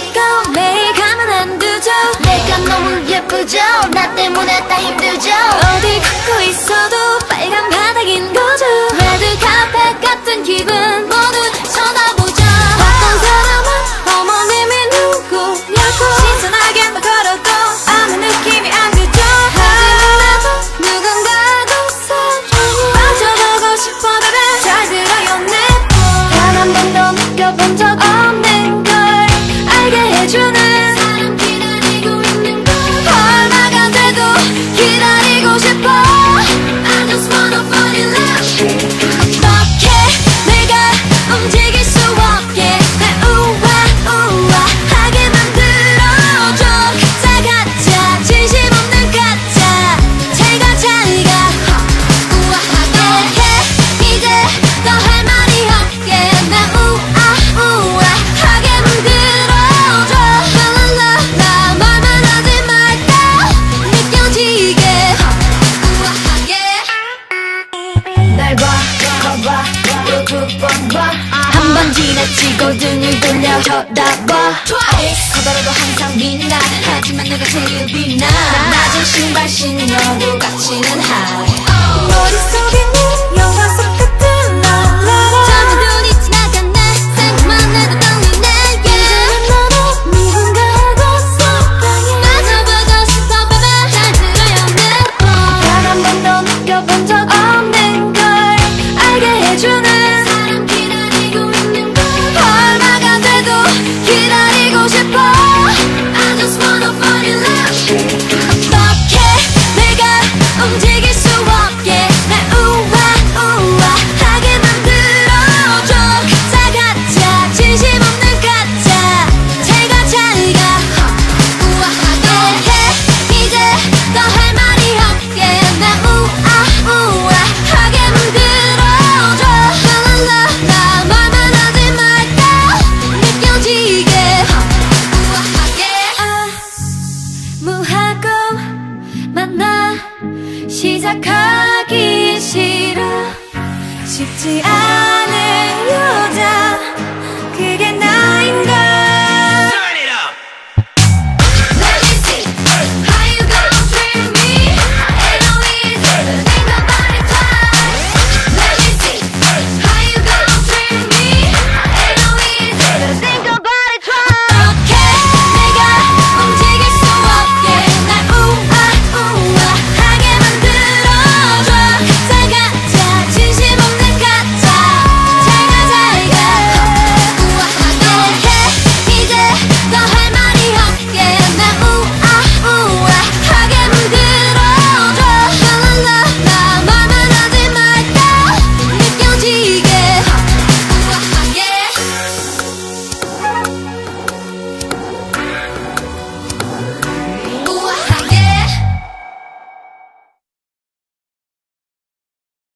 지고 매일 가만 안 두죠. 내가 너무 예쁘죠? 나 때문에 다 힘들죠? 어디 걷고 있어도 빨간 바닥인 거죠. 레드 카펫 같은 기분 모두 쳐다보죠. 어떤 사람은 어머님이 누구냐고 신선하게 막 걸어도 아무 느낌이 안 들죠. 하지만 나도 누군가도 사랑해 빠져보고 싶어 그래 잘 들어요 내꿈단한 번도 느껴본 적 지나치고 등을 돌려 쳐다봐 Twice. 커다라도 항상 빛나 하지만 내가 제일 빛나 낮은 신발 신어도 가치는 な顔